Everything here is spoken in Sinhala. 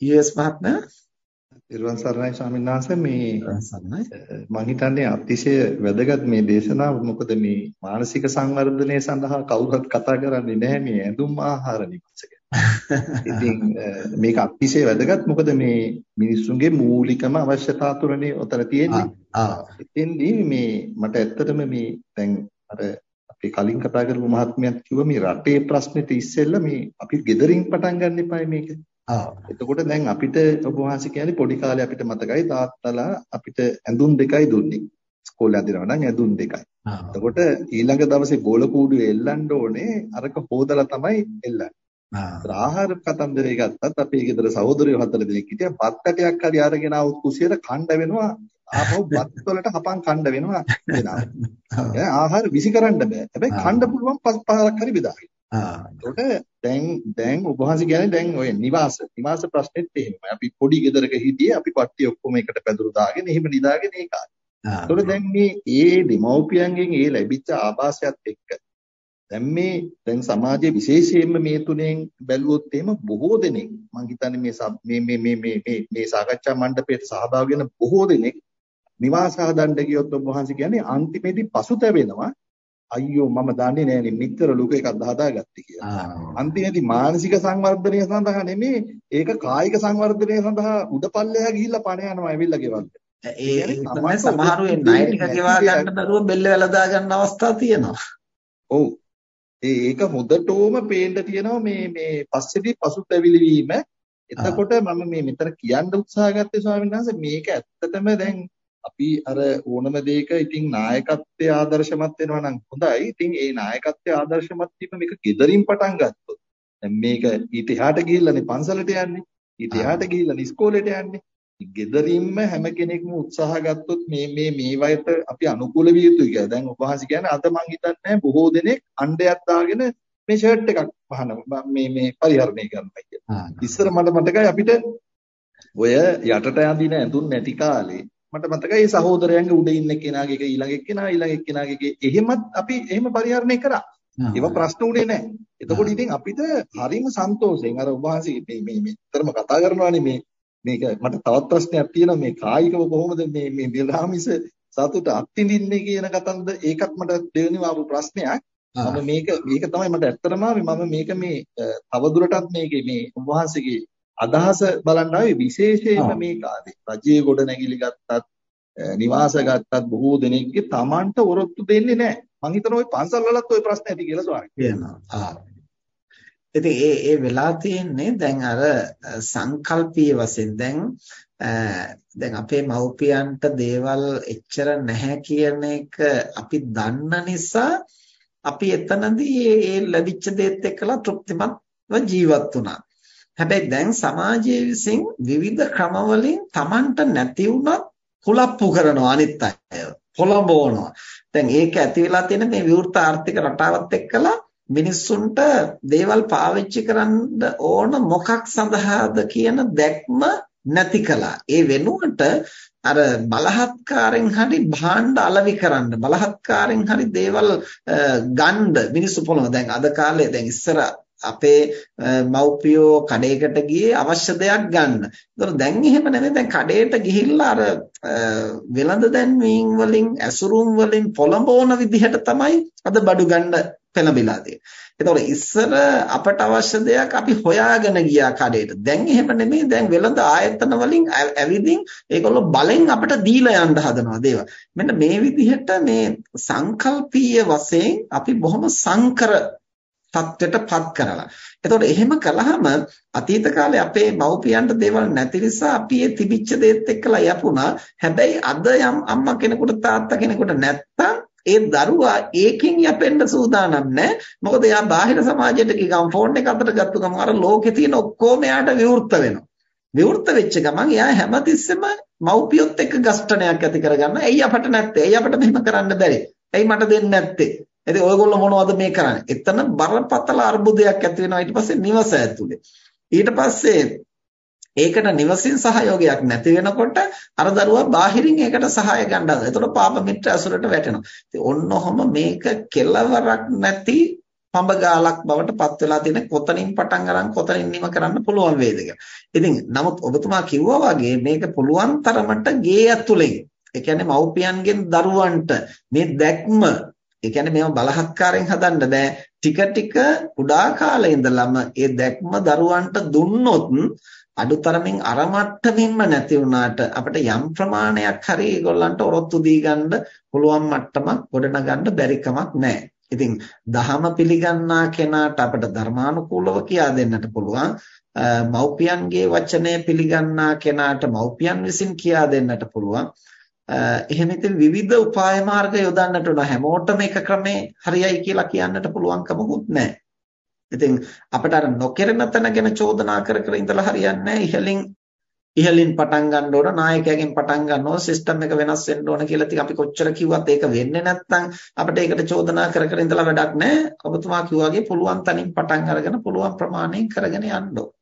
යූඑස් මහත්මයා? ඉරුවන් සරණයි ස්වාමීන් වහන්සේ. මේ මම හිතන්නේ අතිශය වැදගත් මේ දේශනාව. මොකද මේ මානසික සංවර්ධනය සඳහා කවුරුත් කතා කරන්නේ නැහැ මේ ඇඳුම් ආහාර නිවාස ඉතින් මේක අතිශය වැදගත්. මොකද මේ මිනිස්සුන්ගේ මූලිකම අවශ්‍යතා තුරනේ උතර තියෙන්නේ. ආ. ඉතින්දී මේ මට ඇත්තටම මේ දැන් අර අපි කලින් කතා කරපු මහත්මයාත් කිව්වා මේ රටේ ප්‍රශ්නෙට ඉස්සෙල්ලා මේ අපි gederin පටන් ගන්න එපායි මේක. එතකොට දැන් අපිට ඔබ වහන්සේ කියන්නේ පොඩි කාලේ අපිට මතකයි තාත්තලා අපිට ඇඳුම් දෙකයි දුන්නේ. ඉස්කෝලේ අදිනවා නම් ඇඳුම් දෙකයි. එතකොට ඊළඟ දවසේ බෝල කූඩුවේ එල්ලන්න ඕනේ අරක හොදලා තමයි එල්ලන්නේ. ආහාර කතන්දරේ ගත්තත් අපේ ගෙදර සහෝදරයෝ හතර දෙනෙක් හිටියා බත් කටයක් හරි අරගෙන આવුත් කුසියට කණ්ඩ වෙනවා ආපහු බත් වලට හපන් කණ්ඩ වෙනවා වෙනවා. ආහාර විසි කරන්න බෑ. හැබැයි කණ්ඩ පුළුවන් පස් පහක් හරි බෙදාගෙන. එතකොට දැන් දැන් ඔබ වහන්සේ කියන්නේ දැන් ඔය නිවාස නිවාස ප්‍රශ්නෙත් එහෙමයි. අපි පොඩි ගෙදරක හිටියේ අපි කට්ටිය ඔක්කොම එකට පැදුරු දාගෙන එහෙම නිදාගෙන ඒ කාලේ. එතකොට දැන් මේ ඒ දෙමව්පියන්ගෙන් ඒ ලැබිච්ච ආభాසයත් එක්ක දැන් මේ දැන් සමාජයේ විශේෂයෙන්ම මේ තුනෙන් බැලුවොත් එහෙම බොහෝ දෙනෙක් මම හිතන්නේ මේ මේ මේ මේ මේ මේ සාකච්ඡා මණ්ඩපයට සහභාගී වෙන බොහෝ දෙනෙක් නිවාස හදන්න ගියොත් ඔබ වහන්සේ කියන්නේ අන්තිමේදී පසුතැවෙනවා අයියෝ මම දන්නේ නෑනේ මෙච්චර ලොකු එකක් හදාගත්තේ කියලා. අන්තිමේදී මානසික සංවර්ධනය සඳහා නෙමෙයි ඒක කායික සංවර්ධනය සඳහා උඩපල්ලෙහා ගිහිල්ලා පණ යනවා ඇවිල්ලා ගෙවන්න. ඒ තමයි සමහරු ඒ ණය ටික ගෙවා ගන්න බැරුව බෙල්ල වැලදා ගන්න අවස්ථා තියෙනවා. ඔව්. ඒක හොඳටම පේන්න තියෙනවා මේ මේ පස්සේදී පසුතැවිලි වීම. එතකොට මම මේ මෙතන කියන්න උත්සාහ ගත්තේ ස්වාමීන් වහන්සේ මේක ඇත්තටම දැන් අපි අර ඕනම දෙයක ඉතින් නායකත්වයේ ආදර්ශමත් වෙනවා නම් හොඳයි. ඉතින් ඒ නායකත්වයේ ආදර්ශමත් වීම මේක gederin පටන් ගත්තොත්. දැන් මේක ඊට එහාට ගිහිල්ලානේ පන්සලට යන්නේ. ඊට එහාට ගිහිල්ලානේ ඉස්කෝලේට යන්නේ. gederinම හැම කෙනෙක්ම උත්සාහ ගත්තොත් මේ මේ මේ වයට අපි අනුකූල විය යුතුයි කියලා. දැන් උපහාසි කියන්නේ අද මං හිතන්නේ බොහෝ දෙනෙක් අණ්ඩයක් දාගෙන මේ ෂර්ට් එකක් වහන මේ මේ පරිහරණය කරනවා කියලා. ඉස්සර මට මතකයි අපිට ඔය යටට යඳින ඇඳුම් නැති කාලේ මට මතකයි සහෝදරයන්ගේ උඩ ඉන්න කෙනාගේ එක ඊළඟ එක්කෙනා ඊළඟ එක්කෙනාගේ එහෙමත් අපි එහෙම පරිහරණය කරා. ඒව ප්‍රශ්න උනේ නැහැ. එතකොට ඉතින් අපිට හරිම සන්තෝෂයෙන් අර උභාසී මේ මේ මෙතරම කතා කරනවානේ මේ මේක මට තවත් ප්‍රශ්නයක් තියෙනවා මේ කායිකව කොහොමද මේ මේ නිර්ාමිස සතුට අත්විඳින්නේ කියන කතන්ද ඒකත් මට දෙවෙනිව ආපු ප්‍රශ්නයක්. මම මේක මේක තමයි මට ඇත්තටම මම මේක මේ තවදුරටත් මේකේ මේ උභාසීගේ අදහස බලන්න ආවේ විශේෂයෙන්ම මේ කාලේ රජයේ ගොඩ නැගිලි ගත්තත් නිවාස ගත්තත් බොහෝ දෙනෙක්ගේ Tamanට ඔරොත්තු දෙන්නේ නැහැ. මං හිතනවා ওই පන්සල් වලත් ওই ප්‍රශ්න ඇති කියලා ස්වාමී. කියනවා. ආ. ඉතින් ඒ ඒ වෙලා තියෙන්නේ දැන් අර සංකල්පීය වශයෙන් දැන් දැන් අපේ මව්පියන්ට දේවල් එච්චර නැහැ කියන එක අපි දන්න නිසා අපි එතනදී ඒ ලැබිච්ච දේත් එක්කලා තෘප්තිමත්ව ජීවත් වුණා. හැබැයි දැන් සමාජයේ විසින් විවිධ ක්‍රමවලින් Tamanට නැති වුණත් කුලප්පු කරනවා අනිත් අය. පොළඹවනවා. දැන් ඒක ඇති වෙලා තියෙන මේ විවෘත ආර්ථික රටාවත් එක්කලා මිනිස්සුන්ට දේවල් පාවිච්චි කරන්න ඕන මොකක් සඳහාද කියන දැක්ම නැති කළා. ඒ වෙනුවට අර බලහත්කාරයෙන් හරි භාණ්ඩ අලවි කරන්න බලහත්කාරයෙන් හරි දේවල් ගන්න මිනිස්සු පොළොව දැන් අද කාලේ දැන් ඉස්සර අපේ මව්පියෝ කඩේකට ගියේ අවශ්‍ය දෙයක් ගන්න. ඒතර දැන් එහෙම නෙමෙයි දැන් කඩේට ගිහිල්ලා අර වෙළඳ දැන්වීම් වලින් ඇසුරුම් වලින් පොළඹවන විදිහට තමයි අද බඩු ගන්න පෙළඹිලා තියෙන්නේ. ඒතකොට ඉස්සර අපට අවශ්‍ය දෙයක් අපි හොයාගෙන ගියා කඩේට. දැන් එහෙම නෙමෙයි දැන් වෙළඳ ආයතන වලින් ඇවිදින් ඒගොල්ලෝ බලෙන් අපට දීලා යන්න හදනවා දේවල්. මෙන්න මේ විදිහට මේ සංකල්පීය වශයෙන් අපි බොහොම සංකර තත්ත්වයටපත් කරලා. එතකොට එහෙම කළාම අතීත කාලේ අපේ මව්පියන්ට දේවල් නැති නිසා අපි ඒ තිබිච්ච දේත් එක්කලා යපුණා. හැබැයි අද යම් අම්මා කෙනෙකුට තාත්තා කෙනෙකුට නැත්තම් ඒ දරුවා ඒකෙන් යැපෙන්න සූදානම් නැහැ. මොකද එයා බාහිර සමාජයට ගිහම ෆෝන් එක අතට ගත්ත ගමන් අර ලෝකේ තියෙන ඔක්කොම එයාට විවෘත වෙනවා. විවෘත වෙච්ච ගමන් එයා හැමතිස්සෙම මව්පියොත් එක්ක ගස්ඨනයක් ඇති කරගන්න. ඇයි අපට නැත්තේ? ඇයි අපට මෙහෙම කරන්න බැරි? ඇයි මට දෙන්නේ නැත්තේ? ඉතින් ඔයගොල්ලෝ මොනවද මේ කරන්නේ? එතන බරපතල අර්බුදයක් ඇති වෙනවා ඊට පස්සේ නිවස ඇතුලේ. ඊට පස්සේ ඒකට නිවසින් සහයෝගයක් නැති වෙනකොට අර දරුවා බාහිරින් ඒකට සහාය ගන්න හදනවා. එතකොට පාප මිත්‍ර අසුරට වැටෙනවා. ඉතින් ඔන්න ඔහම මේක කෙලවරක් නැති පඹගාලක් බවට පත් වෙලා තියෙන කොතනින් පටන් අරන් කොතනින් නිම කරන්න පුළුවන් වේද ඉතින් නමුත් ඔබතුමා කිව්වා වගේ මේක පුළුවන් තරමට ගේ ඇතුලෙන් ඒ කියන්නේ මව්පියන්ගෙන් දරුවන්ට මේ දැක්ම ඒ කියන්නේ මේව බලහත්කාරයෙන් හදන්න බෑ ටික ටික කුඩා කාලේ ඉඳලම ඒ දැක්ම දරුවන්ට දුන්නොත් අඩුතරමින් අර මට්ටමින්ම නැති වුණාට අපිට යම් ප්‍රමාණයක් හරි ඒගොල්ලන්ට ඔරොත්තු දී ගන්න පුළුවන් මට්ටමක් ගොඩනගන්න බැරි කමක් නැහැ. ඉතින් දහම පිළිගන්නා කෙනාට අපිට ධර්මානුකූලව කියා දෙන්නට පුළුවන්. මව්පියන්ගේ වචනය පිළිගන්නා කෙනාට මව්පියන් විසින් කියා දෙන්නට පුළුවන්. එහෙම ඉතින් විවිධ උපාය මාර්ග යොදන්නට උන හැමෝටම එක ක්‍රමේ හරියයි කියලා කියන්නට පුළුවන් කමකුත් නැහැ. ඉතින් අපිට අර නොකරන තැන ගැන චෝදනා කර කර ඉඳලා හරියන්නේ ඉහලින් ඉහලින් පටන් ගන්න ඕන නායකයාගෙන් පටන් ගන්න ඕන සිස්ටම් එක වෙනස් වෙන්න ඕන කියලා ඉතින් අපි කොච්චර කිව්වත් ඒක වෙන්නේ නැත්නම් අපිට ඒකට චෝදනා කර කර ඉඳලා වැඩක් නැහැ. ඔබතුමා කිව්වාගේ පුළුවන් තනින් පටන් අරගෙන පුළුවන් ප්‍රමාණයෙන් කරගෙන යන්න ඕන.